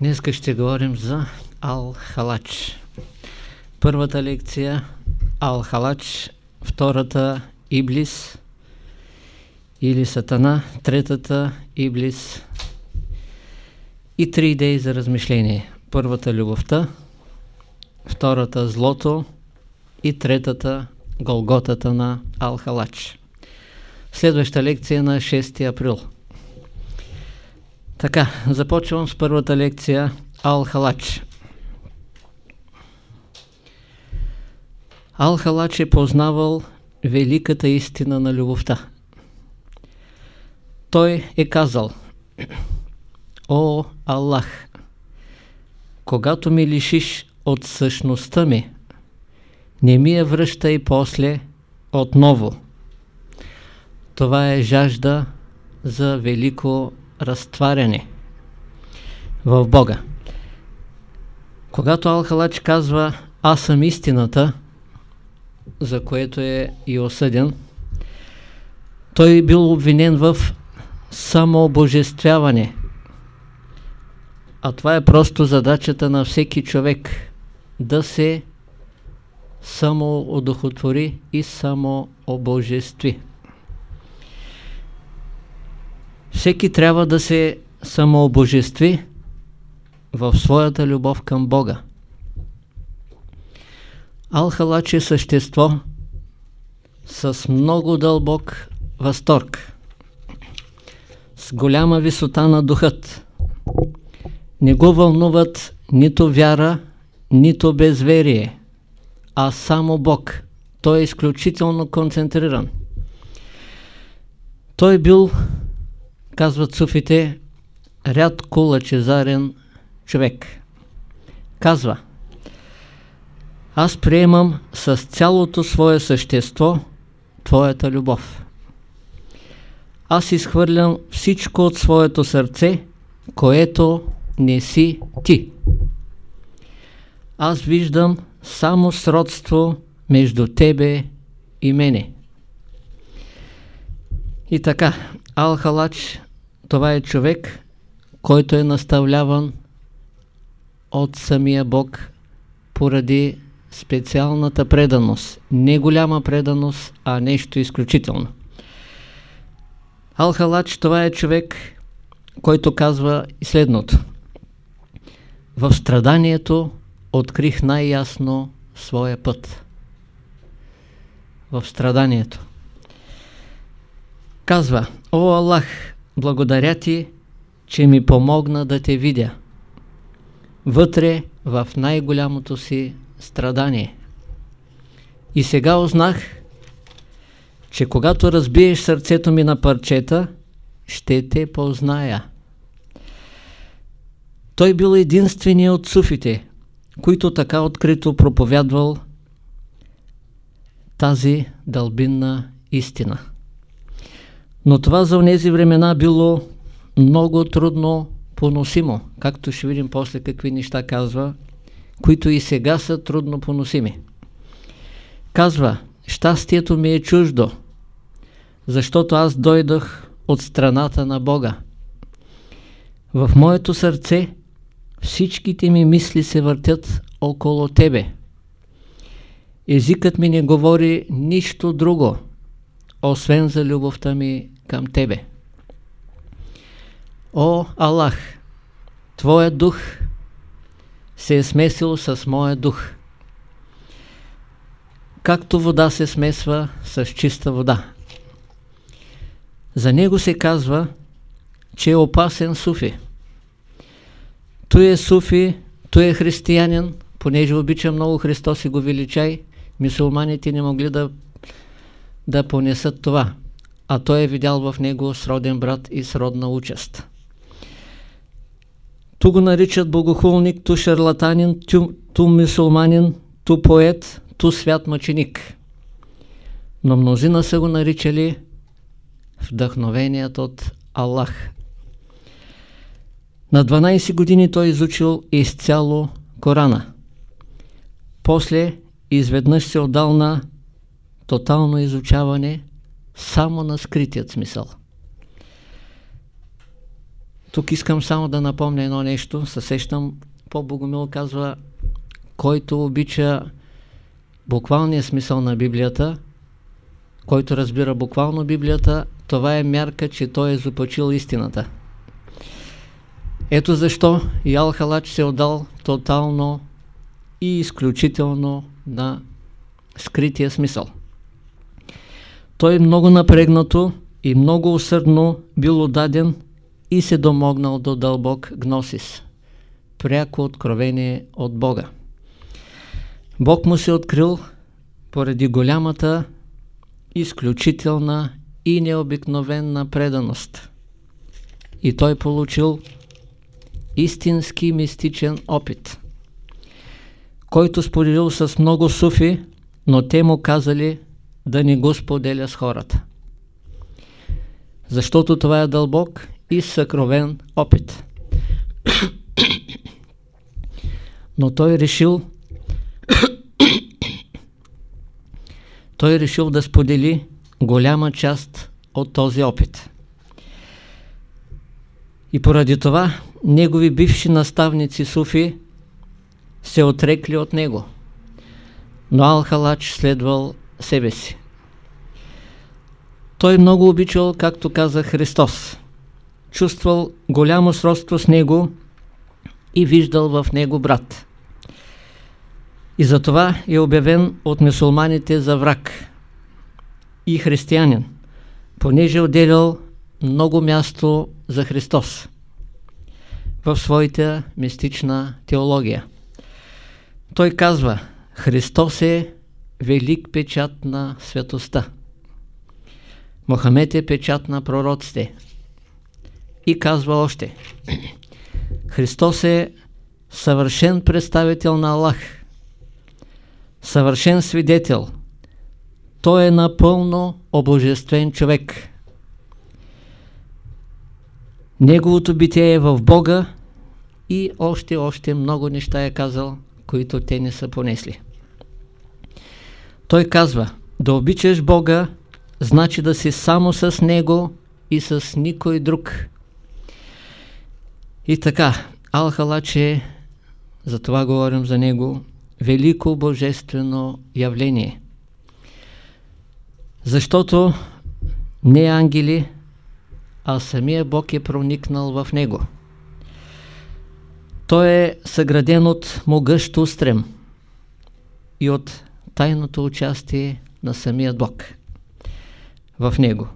Днес ще говорим за Ал-Халач. Първата лекция Ал-Халач, втората Иблис или Сатана, третата Иблис и три идеи за размишление. Първата любовта, втората злото и третата Голготата на Ал-Халач. Следваща лекция на 6 април. Така, започвам с първата лекция Ал-Халач. Ал-Халач е познавал великата истина на любовта. Той е казал О, Аллах, когато ми лишиш от същността ми, не ми я връщай после отново. Това е жажда за велико разтваряне в Бога. Когато Алхалач казва аз съм истината, за което е и осъден, той бил обвинен в самообожествяване. А това е просто задачата на всеки човек да се самоудохотвори и самообожестви. Всеки трябва да се самообожестви в своята любов към Бога. Алхалач е същество с много дълбок възторг, с голяма висота на духът. Не го вълнуват нито вяра, нито безверие, а само Бог. Той е изключително концентриран. Той бил казват суфите, рядко лъчезарен човек. Казва, аз приемам с цялото свое същество твоята любов. Аз изхвърлям всичко от своето сърце, което не си ти. Аз виждам само сродство между тебе и мене. И така, Ал-Халач това е човек, който е наставляван от самия Бог поради специалната преданост. Не голяма преданост, а нещо изключително. Ал-Халач това е човек, който казва следното. В страданието открих най-ясно своя път. В страданието. Казва, О Аллах, благодаря ти, че ми помогна да те видя. Вътре в най-голямото си страдание. И сега узнах, че когато разбиеш сърцето ми на парчета, ще те позная. Той бил единственият от суфите, които така открито проповядвал тази дълбинна истина. Но това за тези времена било много трудно поносимо, както ще видим после какви неща казва, които и сега са трудно поносими. Казва, щастието ми е чуждо, защото аз дойдох от страната на Бога. В моето сърце всичките ми мисли се въртят около Тебе. Езикът ми не говори нищо друго, освен за любовта ми към Тебе. О, Аллах, Твоя дух се е смесил с моя дух. Както вода се смесва с чиста вода. За него се казва, че е опасен суфи. Той е суфи, той е християнин, понеже обича много Христос и го величай, мусулманите не могли да, да понесат това а той е видял в него сроден брат и сродна участ. Ту го наричат богохулник, ту шарлатанин, ту, ту мусулманин, ту поет, ту свят мъченик. Но мнозина са го наричали вдъхновеният от Аллах. На 12 години той изучил изцяло Корана. После изведнъж се отдал на тотално изучаване само на скритият смисъл. Тук искам само да напомня едно нещо. Съсещам, по-богомил казва, който обича буквалния смисъл на Библията, който разбира буквално Библията, това е мярка, че той е започил истината. Ето защо Ял Халач се е отдал тотално и изключително на скрития смисъл. Той много напрегнато и много усърдно бил отдаден и се домогнал до дълбок гносис, пряко откровение от Бога. Бог му се открил поради голямата, изключителна и необикновена преданост. И той получил истински мистичен опит, който споделил с много суфи, но те му казали да не го споделя с хората. Защото това е дълбок и съкровен опит. Но той решил той решил да сподели голяма част от този опит. И поради това негови бивши наставници суфи се отрекли от него. Но Алхалач следвал себе си. Той много обичал, както каза Христос. Чувствал голямо сродство с него и виждал в него брат. И затова е обявен от мусулманите за враг и християнин, понеже отделял много място за Христос в своята мистична теология. Той казва, Христос е велик печат на светостта. Мохамед е печат на пророците. И казва още, Христос е съвършен представител на Аллах, съвършен свидетел. Той е напълно обожествен човек. Неговото битие е в Бога и още, още много неща е казал, които те не са понесли. Той казва, да обичаш Бога, значи да си само с Него и с никой друг. И така, Алхалач е, за това говорим за него, велико божествено явление. Защото не ангели, а самия Бог е проникнал в него. Той е съграден от могъщ устрем и от тайното участие на самия Бог в него.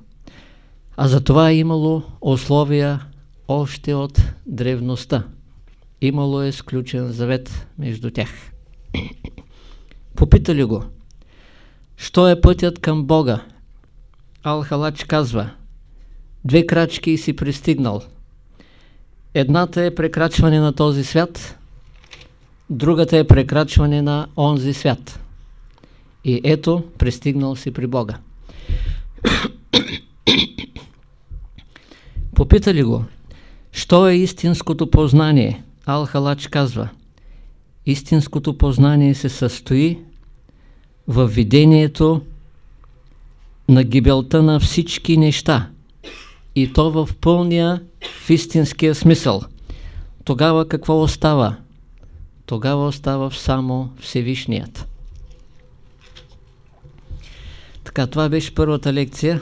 А за това е имало условия още от древността. Имало е сключен завет между тях. Попитали го, що е пътят към Бога? Алхалач казва, две крачки и си пристигнал. Едната е прекрачване на този свят, другата е прекрачване на онзи свят. И ето, пристигнал си при Бога. Попитали го, що е истинското познание? Алхалач казва, истинското познание се състои в видението на гибелта на всички неща и то в пълния, в истинския смисъл. Тогава какво остава? Тогава остава само Всевишният. Така, това беше първата лекция.